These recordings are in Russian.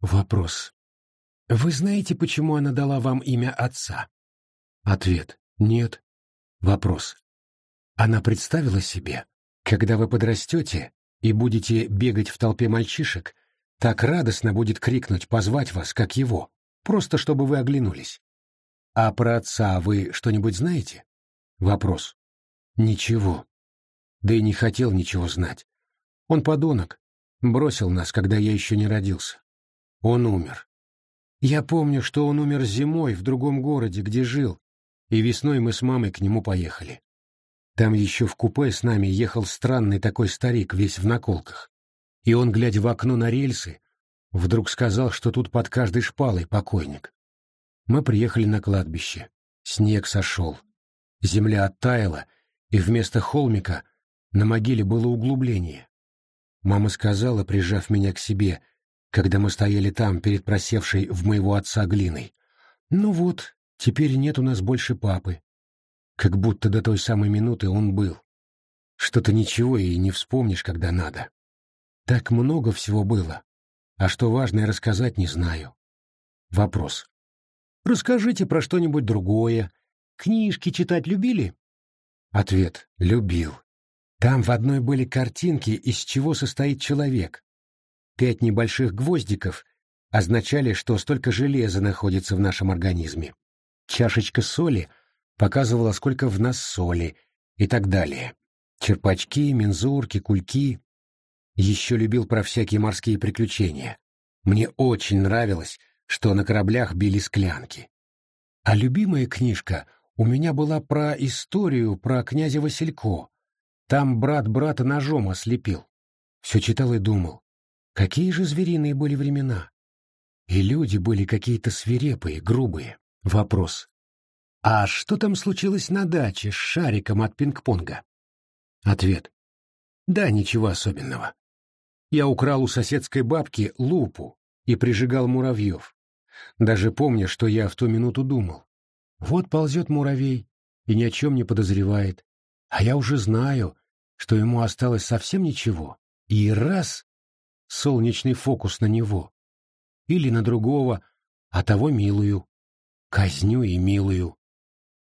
Вопрос. Вы знаете, почему она дала вам имя отца? Ответ. Нет. Вопрос. Она представила себе, когда вы подрастете и будете бегать в толпе мальчишек, так радостно будет крикнуть, позвать вас, как его, просто чтобы вы оглянулись. А про отца вы что-нибудь знаете? Вопрос. Ничего. Да и не хотел ничего знать. Он подонок. Бросил нас, когда я еще не родился. Он умер. Я помню, что он умер зимой в другом городе, где жил, и весной мы с мамой к нему поехали. Там еще в купе с нами ехал странный такой старик, весь в наколках. И он, глядя в окно на рельсы, вдруг сказал, что тут под каждой шпалой покойник. Мы приехали на кладбище. Снег сошел. Земля оттаяла, и вместо холмика на могиле было углубление. Мама сказала, прижав меня к себе, когда мы стояли там, перед просевшей в моего отца глиной. «Ну вот, теперь нет у нас больше папы как будто до той самой минуты он был. Что-то ничего и не вспомнишь, когда надо. Так много всего было, а что важное рассказать не знаю. Вопрос. Расскажите про что-нибудь другое. Книжки читать любили? Ответ. Любил. Там в одной были картинки, из чего состоит человек. Пять небольших гвоздиков означали, что столько железа находится в нашем организме. Чашечка соли — показывала, сколько в нас соли и так далее. Черпачки, мензурки, кульки. Еще любил про всякие морские приключения. Мне очень нравилось, что на кораблях били склянки. А любимая книжка у меня была про историю про князя Василько. Там брат брата ножом ослепил. Все читал и думал, какие же звериные были времена. И люди были какие-то свирепые, грубые. Вопрос, а что там случилось на даче с шариком от пинг-понга? Ответ. Да, ничего особенного. Я украл у соседской бабки лупу и прижигал муравьев. Даже помню, что я в ту минуту думал. Вот ползет муравей и ни о чем не подозревает. А я уже знаю, что ему осталось совсем ничего. И раз — солнечный фокус на него. Или на другого, а того милую. Казню и милую.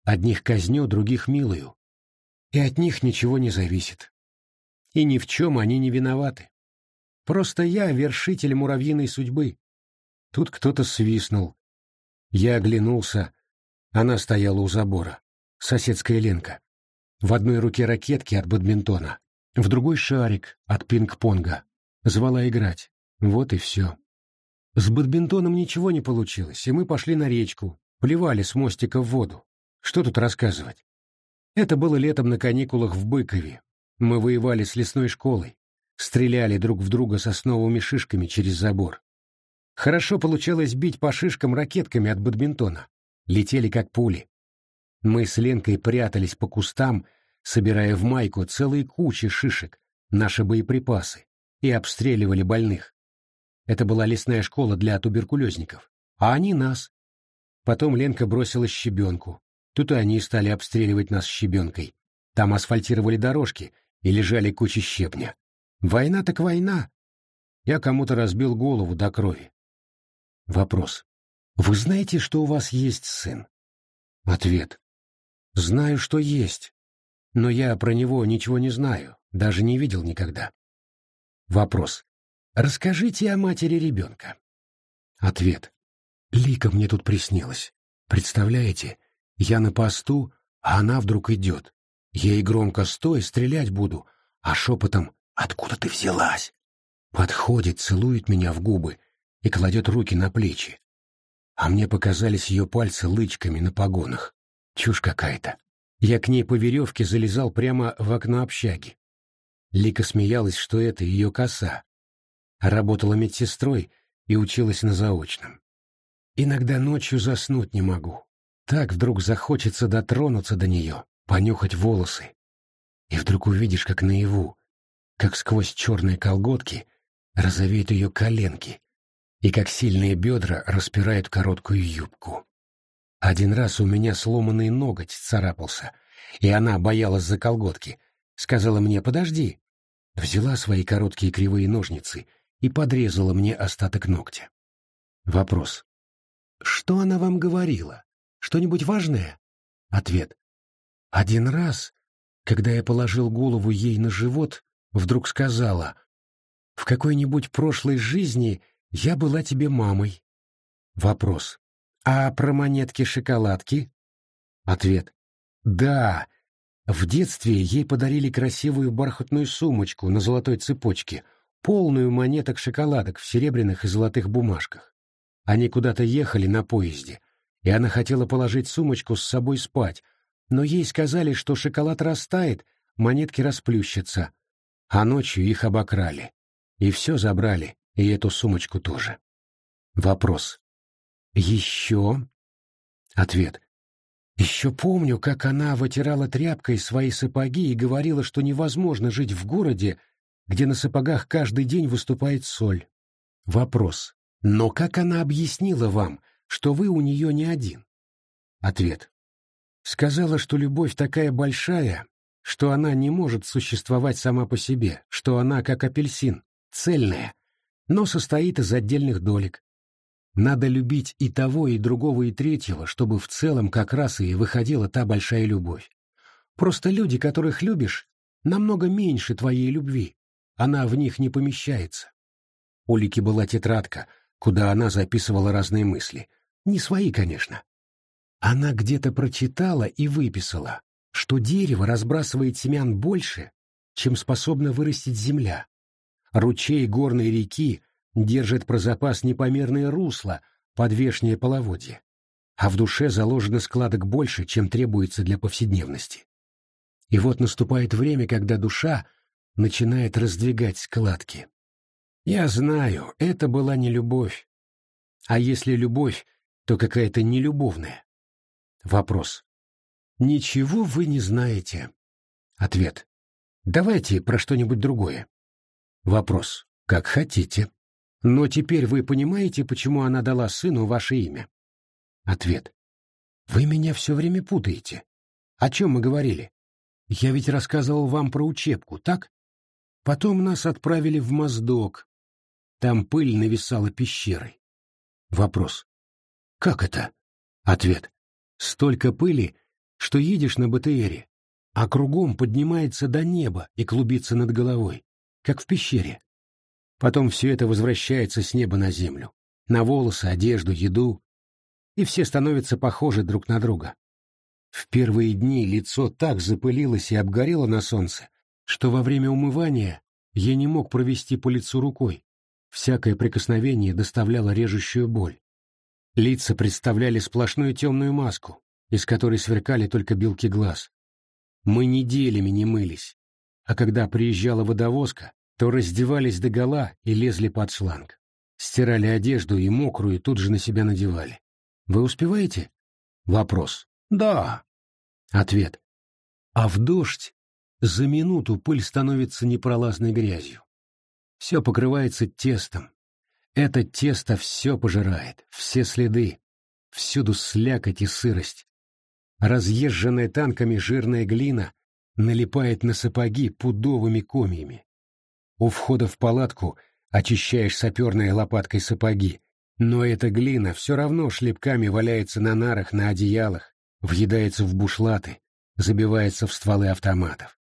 Одних казню, других милую. И от них ничего не зависит. И ни в чем они не виноваты. Просто я вершитель муравьиной судьбы. Тут кто-то свистнул. Я оглянулся. Она стояла у забора. Соседская Ленка. В одной руке ракетки от бадминтона, в другой шарик от пинг-понга. Звала играть. Вот и все. С бадминтоном ничего не получилось, и мы пошли на речку, плевали с мостика в воду. Что тут рассказывать? Это было летом на каникулах в Быкове. Мы воевали с лесной школой, стреляли друг в друга сосновыми шишками через забор. Хорошо получалось бить по шишкам ракетками от бадминтона. Летели как пули. Мы с Ленкой прятались по кустам, собирая в майку целые кучи шишек, наши боеприпасы, и обстреливали больных. Это была лесная школа для туберкулезников, а они нас. Потом Ленка бросила щебенку, Тут и они стали обстреливать нас щебенкой. Там асфальтировали дорожки и лежали кучи щепня. Война так война. Я кому-то разбил голову до крови. Вопрос. Вы знаете, что у вас есть сын? Ответ. Знаю, что есть, но я про него ничего не знаю, даже не видел никогда. Вопрос. Расскажите о матери ребенка. Ответ. Лика мне тут приснилась. Представляете, я на посту, а она вдруг идет. Ей громко «Стой, стрелять буду», а шепотом «Откуда ты взялась?» Подходит, целует меня в губы и кладет руки на плечи. А мне показались ее пальцы лычками на погонах. Чушь какая-то. Я к ней по веревке залезал прямо в окно общаги. Лика смеялась, что это ее коса. Работала медсестрой и училась на заочном. Иногда ночью заснуть не могу. Так вдруг захочется дотронуться до нее, понюхать волосы. И вдруг увидишь, как наяву, как сквозь черные колготки розовеют ее коленки, и как сильные бедра распирают короткую юбку. Один раз у меня сломанный ноготь царапался, и она боялась за колготки. Сказала мне «подожди». Взяла свои короткие кривые ножницы и подрезала мне остаток ногтя. Вопрос. Что она вам говорила? Что-нибудь важное? Ответ. Один раз, когда я положил голову ей на живот, вдруг сказала, «В какой-нибудь прошлой жизни я была тебе мамой». Вопрос. А про монетки-шоколадки? Ответ. Да, в детстве ей подарили красивую бархатную сумочку на золотой цепочке, полную монеток-шоколадок в серебряных и золотых бумажках. Они куда-то ехали на поезде, и она хотела положить сумочку с собой спать, но ей сказали, что шоколад растает, монетки расплющатся, а ночью их обокрали. И все забрали, и эту сумочку тоже. Вопрос. Еще? Ответ. Еще помню, как она вытирала тряпкой свои сапоги и говорила, что невозможно жить в городе, где на сапогах каждый день выступает соль. Вопрос. Но как она объяснила вам, что вы у нее не один? Ответ. Сказала, что любовь такая большая, что она не может существовать сама по себе, что она как апельсин, цельная, но состоит из отдельных долек, надо любить и того, и другого, и третьего, чтобы в целом как раз и выходила та большая любовь. Просто люди, которых любишь, намного меньше твоей любви. Она в них не помещается. У Лики была тетрадка, куда она записывала разные мысли. Не свои, конечно. Она где-то прочитала и выписала, что дерево разбрасывает семян больше, чем способна вырастить земля. Ручей горной реки держит про запас непомерное русло под вешнее половодье, а в душе заложено складок больше, чем требуется для повседневности. И вот наступает время, когда душа начинает раздвигать складки. Я знаю, это была не любовь. А если любовь, то какая-то нелюбовная. Вопрос. Ничего вы не знаете. Ответ. Давайте про что-нибудь другое. Вопрос. Как хотите. Но теперь вы понимаете, почему она дала сыну ваше имя? Ответ. Вы меня все время путаете. О чем мы говорили? Я ведь рассказывал вам про учебку, так? Потом нас отправили в Моздок. Там пыль нависала пещерой. Вопрос. Как это? Ответ. Столько пыли, что едешь на БТРе, а кругом поднимается до неба и клубится над головой, как в пещере. Потом все это возвращается с неба на землю. На волосы, одежду, еду. И все становятся похожи друг на друга. В первые дни лицо так запылилось и обгорело на солнце, что во время умывания я не мог провести по лицу рукой. Всякое прикосновение доставляло режущую боль. Лица представляли сплошную темную маску, из которой сверкали только белки глаз. Мы неделями не мылись, а когда приезжала водовозка, то раздевались догола и лезли под шланг. Стирали одежду и мокрую тут же на себя надевали. Вы успеваете? Вопрос. Да. Ответ. А в дождь за минуту пыль становится непролазной грязью. Все покрывается тестом. Это тесто все пожирает, все следы. Всюду слякоть и сырость. Разъезженная танками жирная глина налипает на сапоги пудовыми комьями. У входа в палатку очищаешь саперной лопаткой сапоги, но эта глина все равно шлепками валяется на нарах, на одеялах, въедается в бушлаты, забивается в стволы автоматов.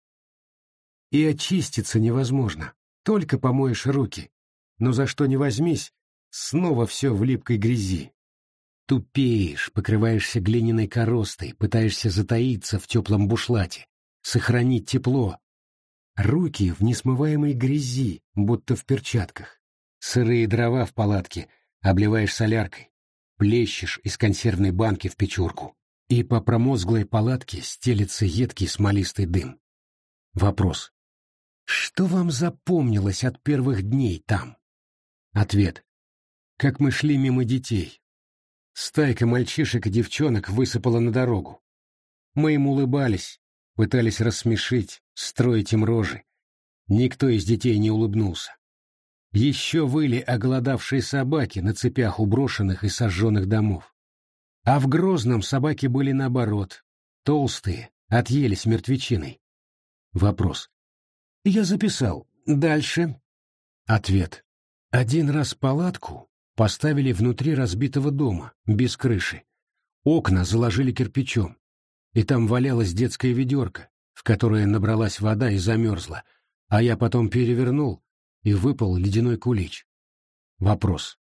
И очиститься невозможно, только помоешь руки, но за что не возьмись, снова все в липкой грязи. Тупеешь, покрываешься глиняной коростой, пытаешься затаиться в теплом бушлате, сохранить тепло, Руки в несмываемой грязи, будто в перчатках. Сырые дрова в палатке обливаешь соляркой, плещешь из консервной банки в печурку, и по промозглой палатке стелется едкий смолистый дым. Вопрос. Что вам запомнилось от первых дней там? Ответ. Как мы шли мимо детей. Стайка мальчишек и девчонок высыпала на дорогу. Мы им улыбались, пытались рассмешить, строить им рожи. Никто из детей не улыбнулся. Еще выли оголодавшие собаки на цепях у брошенных и сожженных домов. А в Грозном собаки были наоборот, толстые, отъелись мертвечиной. Вопрос. Я записал. Дальше. Ответ. Один раз палатку поставили внутри разбитого дома, без крыши. Окна заложили кирпичом, и там валялась детская ведерко, в которое набралась вода и замерзла, а я потом перевернул, и выпал ледяной кулич. Вопрос.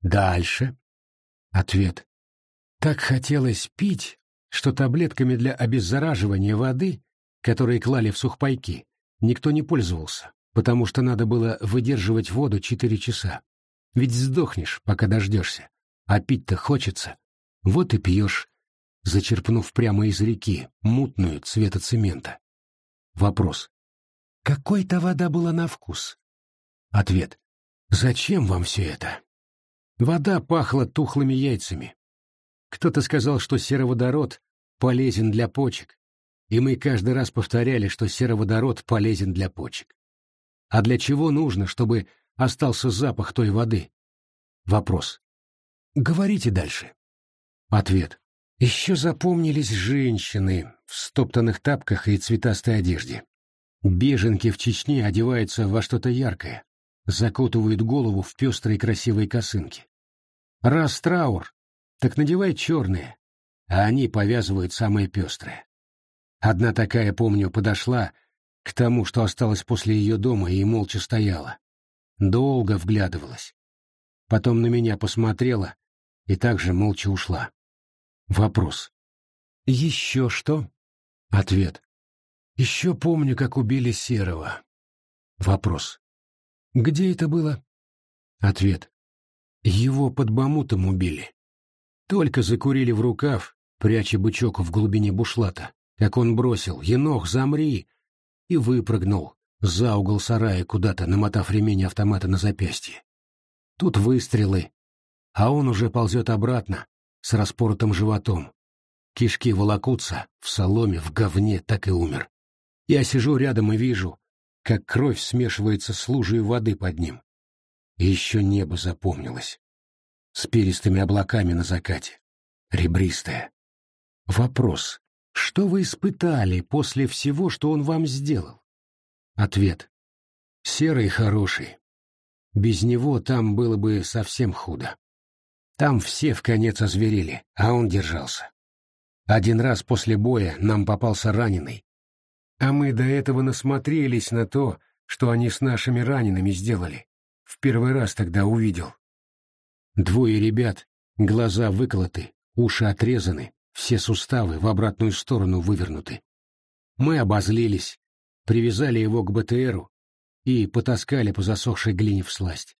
Дальше? Ответ. Так хотелось пить, что таблетками для обеззараживания воды, которые клали в сухпайки, никто не пользовался, потому что надо было выдерживать воду четыре часа. Ведь сдохнешь, пока дождешься, а пить-то хочется. Вот и пьешь, зачерпнув прямо из реки, мутную цвета цемента. Вопрос. Какой-то вода была на вкус? Ответ. Зачем вам все это? Вода пахла тухлыми яйцами. Кто-то сказал, что сероводород полезен для почек, и мы каждый раз повторяли, что сероводород полезен для почек. А для чего нужно, чтобы остался запах той воды? Вопрос. Говорите дальше. Ответ. Еще запомнились женщины в стоптанных тапках и цветастой одежде. Беженки в Чечне одеваются во что-то яркое, закутывают голову в пестрые красивые косынки. Раз траур, так надевай черные, а они повязывают самые пестрые. Одна такая, помню, подошла к тому, что осталось после ее дома, и молча стояла. Долго вглядывалась. Потом на меня посмотрела и также молча ушла. Вопрос. «Еще что?» Ответ. «Еще помню, как убили Серого». Вопрос. Где это было? Ответ. Его под бамутом убили. Только закурили в рукав, пряча бычок в глубине бушлата, как он бросил «Енох, замри!» и выпрыгнул за угол сарая куда-то, намотав ремень автомата на запястье. Тут выстрелы, а он уже ползет обратно, с распоротым животом. Кишки волокутся, в соломе, в говне, так и умер. Я сижу рядом и вижу, как кровь смешивается с лужей воды под ним. И еще небо запомнилось. С перистыми облаками на закате. Ребристое. Вопрос. Что вы испытали после всего, что он вам сделал? Ответ. Серый хороший. Без него там было бы совсем худо. Там все в конец озверели, а он держался. Один раз после боя нам попался раненый, а мы до этого насмотрелись на то, что они с нашими ранеными сделали. В первый раз тогда увидел. Двое ребят, глаза выколоты, уши отрезаны, все суставы в обратную сторону вывернуты. Мы обозлились, привязали его к БТРу и потаскали по засохшей глине в сласть.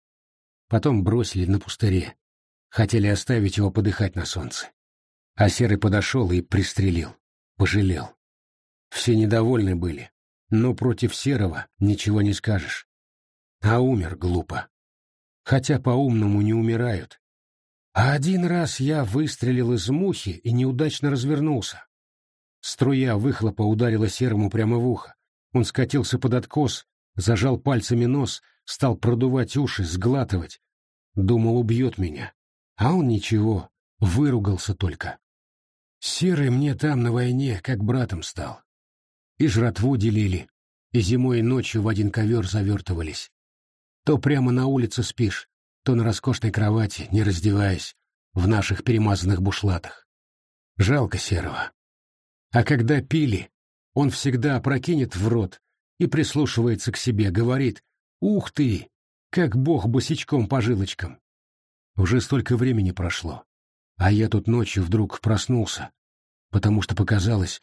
Потом бросили на пустыре. Хотели оставить его подыхать на солнце. А Серый подошел и пристрелил. Пожалел. Все недовольны были, но против Серого ничего не скажешь. А умер глупо. Хотя по-умному не умирают. А один раз я выстрелил из мухи и неудачно развернулся. Струя выхлопа ударила Серому прямо в ухо. Он скатился под откос, зажал пальцами нос, стал продувать уши, сглатывать. Думал, убьет меня. А он ничего, выругался только. Серый мне там на войне как братом стал. И жратву делили, и зимой и ночью в один ковер завертывались. То прямо на улице спишь, то на роскошной кровати, не раздеваясь, в наших перемазанных бушлатах. Жалко Серого. А когда пили, он всегда опрокинет в рот и прислушивается к себе, говорит «Ух ты! Как бог босичком по жилочкам!» Уже столько времени прошло, а я тут ночью вдруг проснулся, потому что показалось,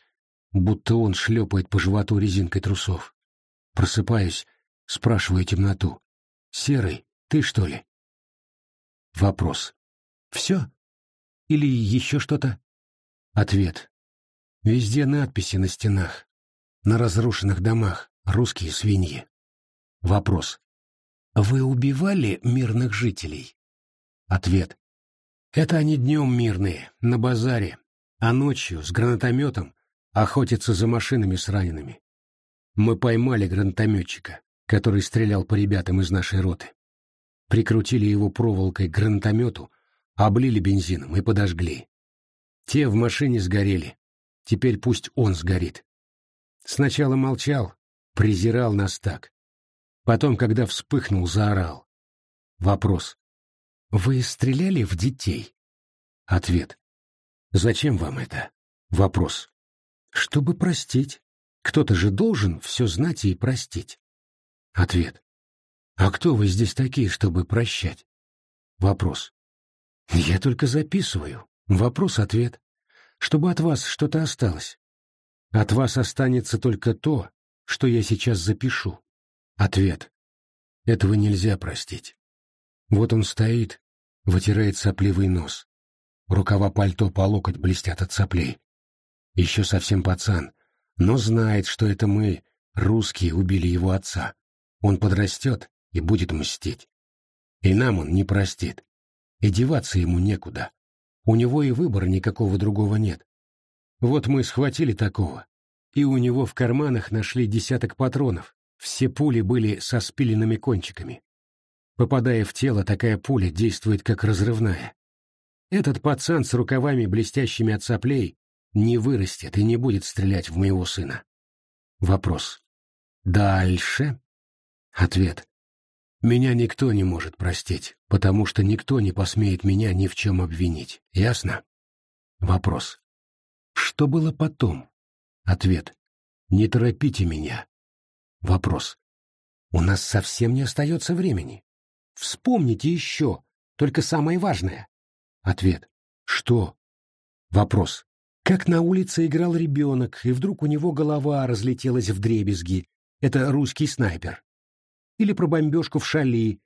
будто он шлепает по животу резинкой трусов. Просыпаюсь, спрашиваю темноту. «Серый, ты что ли?» Вопрос. «Все? Или еще что-то?» Ответ. Везде надписи на стенах, на разрушенных домах, русские свиньи. Вопрос. «Вы убивали мирных жителей?» Ответ. «Это они днем мирные, на базаре, а ночью с гранатометом охотиться за машинами с ранеными. Мы поймали гранатометчика, который стрелял по ребятам из нашей роты. Прикрутили его проволокой к гранатомету, облили бензином и подожгли. Те в машине сгорели. Теперь пусть он сгорит. Сначала молчал, презирал нас так. Потом, когда вспыхнул, заорал. Вопрос. Вы стреляли в детей? Ответ. Зачем вам это? Вопрос. Чтобы простить. Кто-то же должен все знать и простить. Ответ. А кто вы здесь такие, чтобы прощать? Вопрос. Я только записываю. Вопрос-ответ. Чтобы от вас что-то осталось. От вас останется только то, что я сейчас запишу. Ответ. Этого нельзя простить. Вот он стоит, вытирает сопливый нос. Рукава пальто по локоть блестят от соплей. Еще совсем пацан, но знает, что это мы, русские, убили его отца. Он подрастет и будет мстить. И нам он не простит. И деваться ему некуда. У него и выбора никакого другого нет. Вот мы схватили такого, и у него в карманах нашли десяток патронов. Все пули были со спиленными кончиками. Попадая в тело, такая пуля действует как разрывная. Этот пацан с рукавами, блестящими от соплей, не вырастет и не будет стрелять в моего сына. Вопрос. Дальше? Ответ. Меня никто не может простить, потому что никто не посмеет меня ни в чем обвинить. Ясно? Вопрос. Что было потом? Ответ. Не торопите меня. Вопрос. У нас совсем не остается времени. Вспомните еще, только самое важное. Ответ. Что? Вопрос. Как на улице играл ребенок, и вдруг у него голова разлетелась в дребезги. Это русский снайпер. Или про бомбежку в Шали,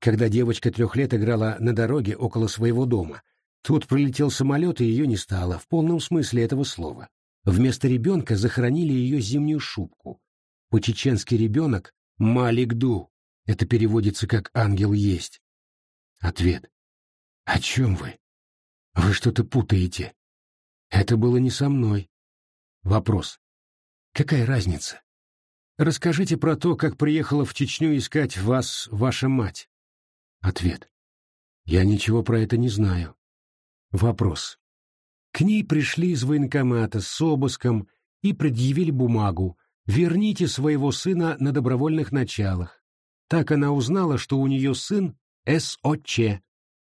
когда девочка трех лет играла на дороге около своего дома. Тут пролетел самолет, и ее не стало, в полном смысле этого слова. Вместо ребенка захоронили ее зимнюю шубку. По-чеченски ребенок — Маликду. Это переводится как «ангел есть». Ответ. О чем вы? Вы что-то путаете. Это было не со мной. Вопрос. Какая разница? Расскажите про то, как приехала в Чечню искать вас ваша мать. Ответ. Я ничего про это не знаю. Вопрос. К ней пришли из военкомата с обыском и предъявили бумагу «Верните своего сына на добровольных началах». Так она узнала, что у нее сын СОЧ,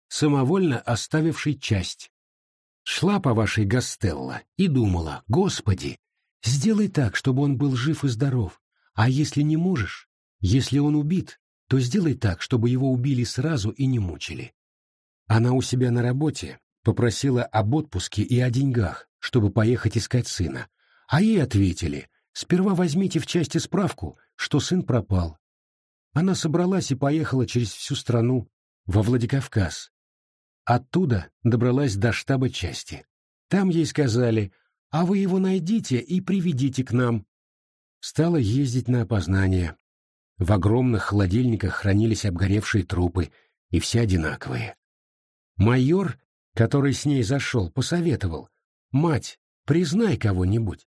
самовольно оставивший часть. Шла по вашей Гастелло и думала, «Господи, сделай так, чтобы он был жив и здоров, а если не можешь, если он убит, то сделай так, чтобы его убили сразу и не мучили». Она у себя на работе попросила об отпуске и о деньгах, чтобы поехать искать сына, а ей ответили, «Сперва возьмите в части справку, что сын пропал». Она собралась и поехала через всю страну, во Владикавказ, Оттуда добралась до штаба части. Там ей сказали, а вы его найдите и приведите к нам. Стала ездить на опознание. В огромных холодильниках хранились обгоревшие трупы, и все одинаковые. Майор, который с ней зашел, посоветовал, «Мать, признай кого-нибудь».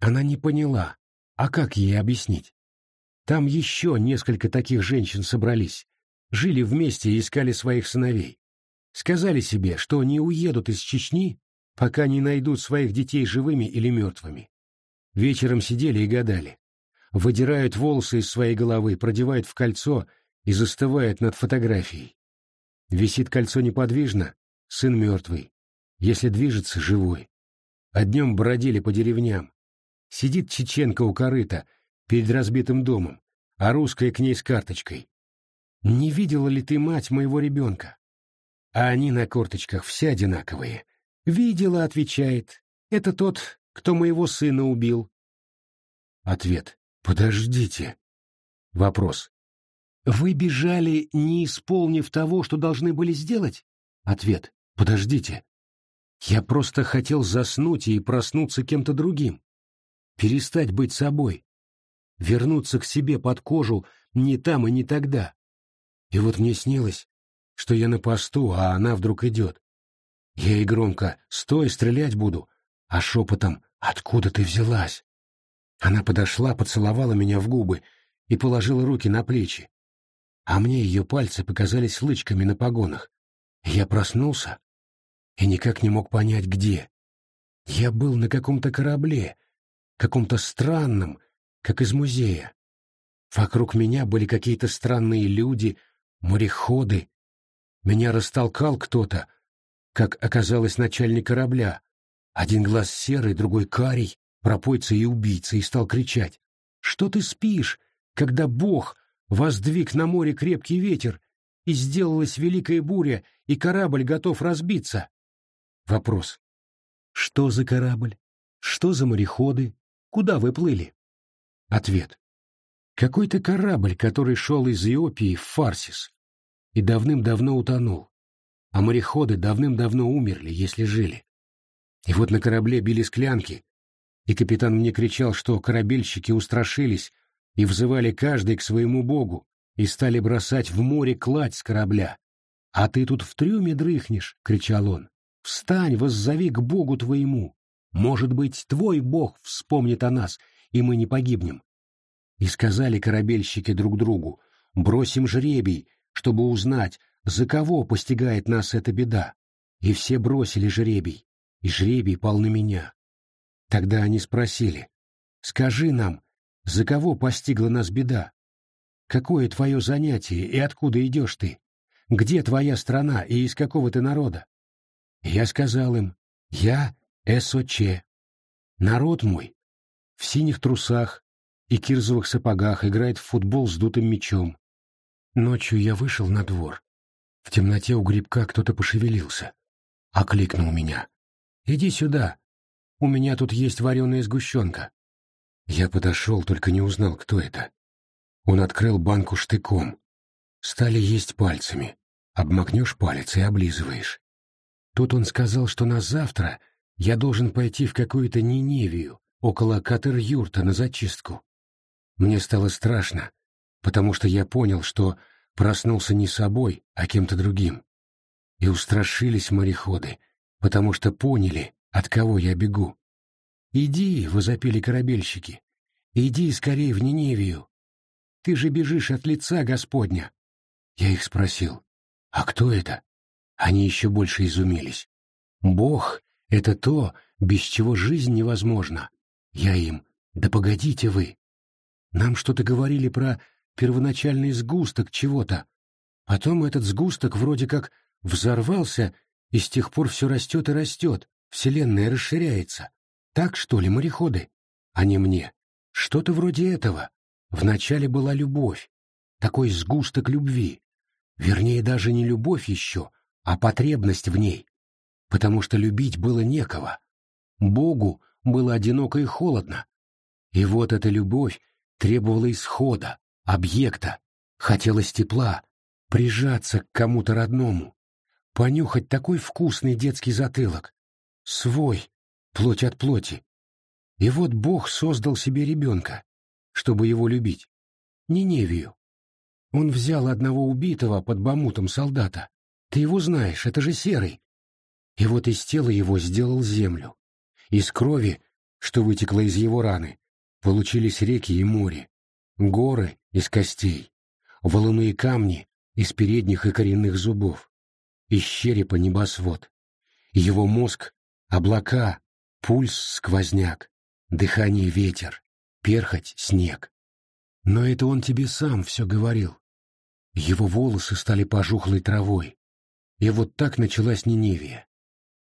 Она не поняла, а как ей объяснить? Там еще несколько таких женщин собрались, жили вместе и искали своих сыновей. Сказали себе, что не уедут из Чечни, пока не найдут своих детей живыми или мертвыми. Вечером сидели и гадали. Выдирают волосы из своей головы, продевают в кольцо и застывают над фотографией. Висит кольцо неподвижно, сын мертвый. Если движется, живой. А днем бродили по деревням. Сидит чеченка у корыта, перед разбитым домом, а русская к ней с карточкой. «Не видела ли ты мать моего ребенка?» а они на корточках все одинаковые. «Видела», — отвечает. «Это тот, кто моего сына убил». Ответ. «Подождите». Вопрос. «Вы бежали, не исполнив того, что должны были сделать?» Ответ. «Подождите. Я просто хотел заснуть и проснуться кем-то другим. Перестать быть собой. Вернуться к себе под кожу не там и не тогда. И вот мне снилось, что я на посту, а она вдруг идет. Я ей громко «Стой, стрелять буду!» а шепотом «Откуда ты взялась?» Она подошла, поцеловала меня в губы и положила руки на плечи. А мне ее пальцы показались лычками на погонах. Я проснулся и никак не мог понять, где. Я был на каком-то корабле, каком-то странном, как из музея. Вокруг меня были какие-то странные люди, мореходы, Меня растолкал кто-то, как оказалось начальник корабля. Один глаз серый, другой карий, пропойца и убийца, и стал кричать. «Что ты спишь, когда Бог воздвиг на море крепкий ветер, и сделалась великая буря, и корабль готов разбиться?» Вопрос. Что за корабль? Что за мореходы? Куда вы плыли? Ответ. Какой-то корабль, который шел из Иопии в Фарсис и давным-давно утонул, а мореходы давным-давно умерли, если жили. И вот на корабле били склянки, и капитан мне кричал, что корабельщики устрашились и взывали каждый к своему богу и стали бросать в море кладь с корабля. «А ты тут в трюме дрыхнешь!» — кричал он. «Встань, воззови к богу твоему! Может быть, твой бог вспомнит о нас, и мы не погибнем!» И сказали корабельщики друг другу, «Бросим жребий, чтобы узнать, за кого постигает нас эта беда». И все бросили жребий, и жребий пал на меня. Тогда они спросили, «Скажи нам, за кого постигла нас беда? Какое твое занятие и откуда идешь ты? Где твоя страна и из какого ты народа?» Я сказал им, «Я СОЧ. Народ мой в синих трусах и кирзовых сапогах играет в футбол с дутым мячом. Ночью я вышел на двор. В темноте у грибка кто-то пошевелился. Окликнул меня. «Иди сюда. У меня тут есть вареная сгущенка». Я подошел, только не узнал, кто это. Он открыл банку штыком. Стали есть пальцами. Обмакнешь палец и облизываешь. Тут он сказал, что на завтра я должен пойти в какую-то Ниневию, около Катер-Юрта, на зачистку. Мне стало страшно, потому что я понял, что проснулся не собой, а кем-то другим. И устрашились мореходы, потому что поняли, от кого я бегу. «Иди», — возопили корабельщики, — «иди скорее в Ниневию. Ты же бежишь от лица Господня». Я их спросил, «А кто это?» Они еще больше изумились. «Бог — это то, без чего жизнь невозможна». Я им, «Да погодите вы, нам что-то говорили про первоначальный сгусток чего-то. Потом этот сгусток вроде как взорвался, и с тех пор все растет и растет, вселенная расширяется. Так что ли, мореходы? А не мне. Что-то вроде этого. Вначале была любовь, такой сгусток любви. Вернее, даже не любовь еще, а потребность в ней. Потому что любить было некого. Богу было одиноко и холодно. И вот эта любовь требовала исхода, объекта, хотелось тепла, прижаться к кому-то родному, понюхать такой вкусный детский затылок, свой, плоть от плоти. И вот Бог создал себе ребенка, чтобы его любить, Ниневию. Он взял одного убитого под бамутом солдата. Ты его знаешь, это же серый. И вот из тела его сделал землю. Из крови, что вытекло из его раны, Получились реки и море, горы из костей, валуны и камни из передних и коренных зубов, из черепа небосвод. Его мозг — облака, пульс — сквозняк, дыхание — ветер, перхоть — снег. Но это он тебе сам все говорил. Его волосы стали пожухлой травой. И вот так началась Ниневия.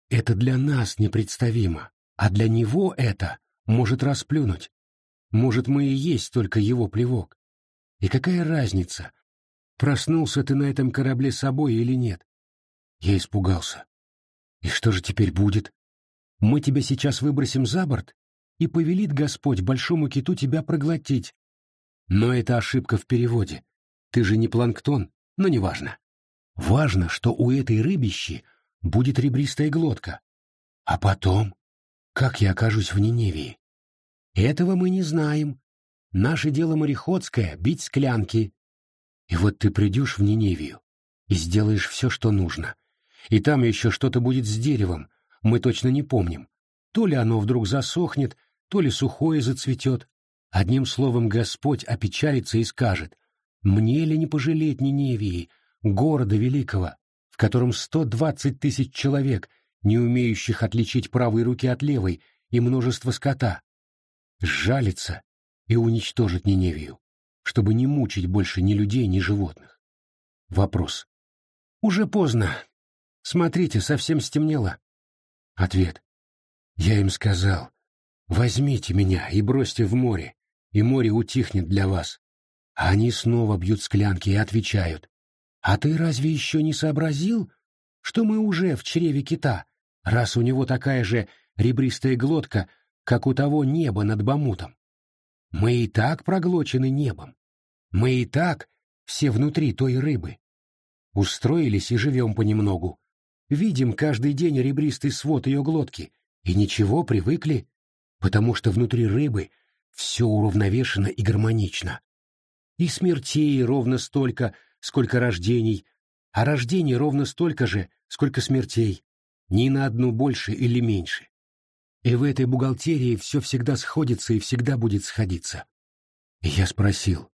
Это для нас непредставимо, а для него это может расплюнуть. Может, мы и есть только его плевок. И какая разница, проснулся ты на этом корабле собой или нет? Я испугался. И что же теперь будет? Мы тебя сейчас выбросим за борт, и повелит Господь большому киту тебя проглотить. Но это ошибка в переводе. Ты же не планктон, но неважно. Важно, что у этой рыбищи будет ребристая глотка. А потом, как я окажусь в Ниневии? Этого мы не знаем. Наше дело мореходское — бить склянки. И вот ты придешь в Ниневию и сделаешь все, что нужно. И там еще что-то будет с деревом, мы точно не помним. То ли оно вдруг засохнет, то ли сухое зацветет. Одним словом, Господь опечалится и скажет, «Мне ли не пожалеть Ниневии, города великого, в котором сто двадцать тысяч человек, не умеющих отличить правой руки от левой, и множество скота?» сжалиться и уничтожить Ниневию, чтобы не мучить больше ни людей, ни животных. Вопрос. Уже поздно. Смотрите, совсем стемнело. Ответ. Я им сказал, возьмите меня и бросьте в море, и море утихнет для вас. А они снова бьют склянки и отвечают. А ты разве еще не сообразил, что мы уже в чреве кита, раз у него такая же ребристая глотка, как у того неба над Бамутом? Мы и так проглочены небом. Мы и так все внутри той рыбы. Устроились и живем понемногу. Видим каждый день ребристый свод ее глотки, и ничего, привыкли, потому что внутри рыбы все уравновешено и гармонично. И смертей ровно столько, сколько рождений, а рождений ровно столько же, сколько смертей, ни на одну больше или меньше. И в этой бухгалтерии все всегда сходится и всегда будет сходиться. И я спросил,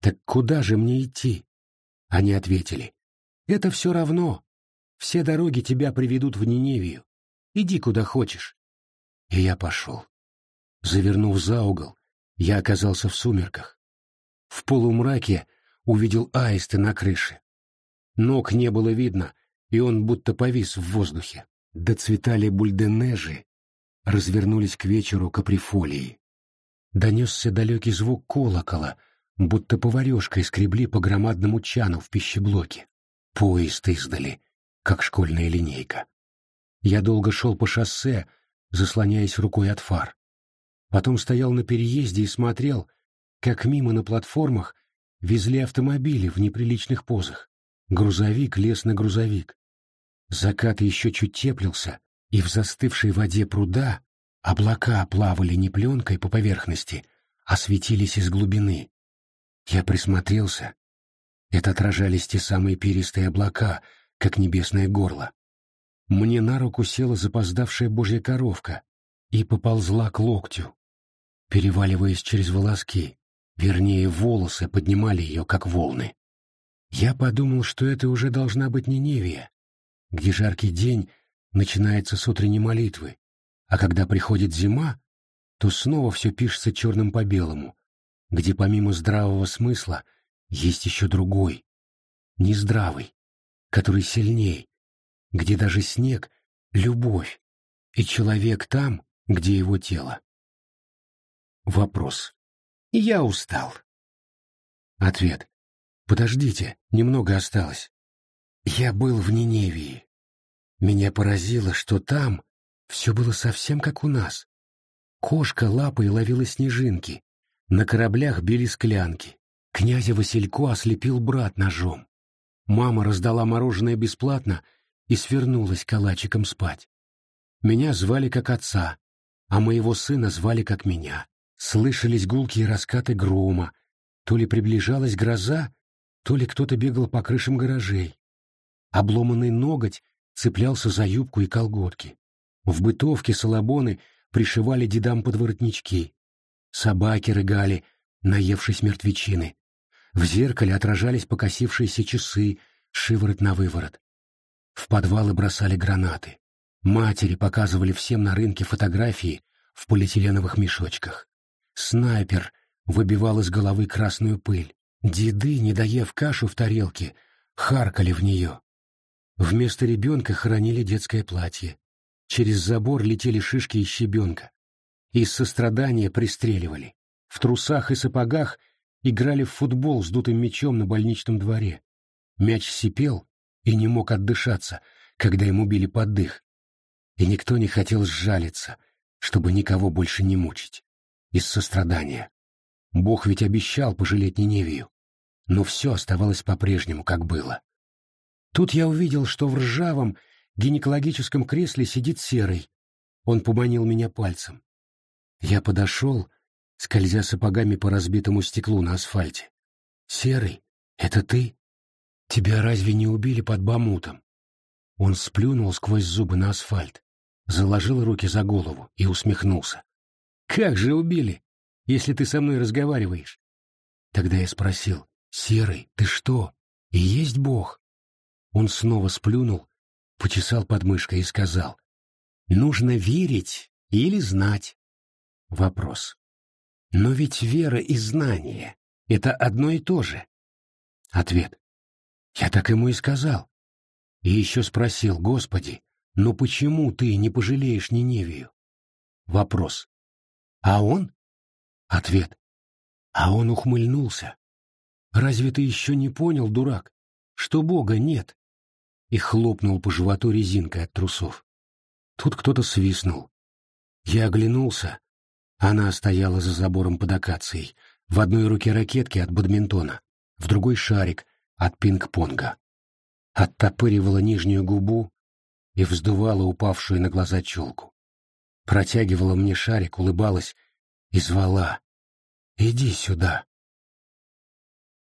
так куда же мне идти? Они ответили, это все равно. Все дороги тебя приведут в Ниневию. Иди куда хочешь. И я пошел. Завернув за угол, я оказался в сумерках. В полумраке увидел аиста на крыше. Ног не было видно, и он будто повис в воздухе. Доцветали бульденежи, развернулись к вечеру каприфолии. Донесся далекий звук колокола, будто поварешкой скребли по громадному чану в пищеблоке. Поезд издали, как школьная линейка. Я долго шел по шоссе, заслоняясь рукой от фар. Потом стоял на переезде и смотрел, как мимо на платформах везли автомобили в неприличных позах. Грузовик лез на грузовик. Закат еще чуть теплился, и в застывшей воде пруда облака плавали не пленкой по поверхности, а светились из глубины. Я присмотрелся. Это отражались те самые перистые облака, как небесное горло. Мне на руку села запоздавшая божья коровка и поползла к локтю, переваливаясь через волоски. Вернее, волосы поднимали ее, как волны. Я подумал, что это уже должна быть Ниневия, где жаркий день начинается с утренней молитвы, а когда приходит зима, то снова все пишется черным по белому, где помимо здравого смысла есть еще другой, нездравый, который сильней, где даже снег — любовь, и человек там, где его тело. Вопрос. Я устал. Ответ. Подождите, немного осталось. Я был в Ниневии. Меня поразило, что там все было совсем как у нас. Кошка лапой ловила снежинки, на кораблях били склянки. Князя Василько ослепил брат ножом. Мама раздала мороженое бесплатно и свернулась калачиком спать. Меня звали как отца, а моего сына звали как меня. Слышались гулкие раскаты грома. То ли приближалась гроза, то ли кто-то бегал по крышам гаражей. Обломанный ноготь цеплялся за юбку и колготки. В бытовке салабоны пришивали дедам подворотнички. Собаки рыгали, наевшись мертвечины. В зеркале отражались покосившиеся часы, шиворот на выворот. В подвалы бросали гранаты. Матери показывали всем на рынке фотографии в полиэтиленовых мешочках. Снайпер выбивал из головы красную пыль. Деды, не доев кашу в тарелке, харкали в нее. Вместо ребенка хоронили детское платье. Через забор летели шишки и щебенка. Из сострадания пристреливали. В трусах и сапогах играли в футбол с дутым мячом на больничном дворе. Мяч сипел и не мог отдышаться, когда ему били под дых. И никто не хотел сжалиться, чтобы никого больше не мучить из сострадания. Бог ведь обещал пожалеть Ниневию. Но все оставалось по-прежнему, как было. Тут я увидел, что в ржавом гинекологическом кресле сидит серый. Он поманил меня пальцем. Я подошел, скользя сапогами по разбитому стеклу на асфальте. «Серый, это ты? Тебя разве не убили под Бамутом?» Он сплюнул сквозь зубы на асфальт, заложил руки за голову и усмехнулся. Как же убили, если ты со мной разговариваешь? Тогда я спросил, Серый, ты что, и есть Бог? Он снова сплюнул, почесал подмышкой и сказал, нужно верить или знать. Вопрос. Но ведь вера и знание — это одно и то же. Ответ. Я так ему и сказал. И еще спросил, Господи, ну почему ты не пожалеешь Ниневию? Вопрос. А он? Ответ. А он ухмыльнулся. Разве ты еще не понял, дурак, что Бога нет? И хлопнул по животу резинкой от трусов. Тут кто-то свистнул. Я оглянулся. Она стояла за забором под акацией. В одной руке ракетки от бадминтона, в другой шарик от пинг-понга. Оттопыривала нижнюю губу и вздувала упавшую на глаза челку. Протягивала мне шарик, улыбалась и звала. «Иди сюда».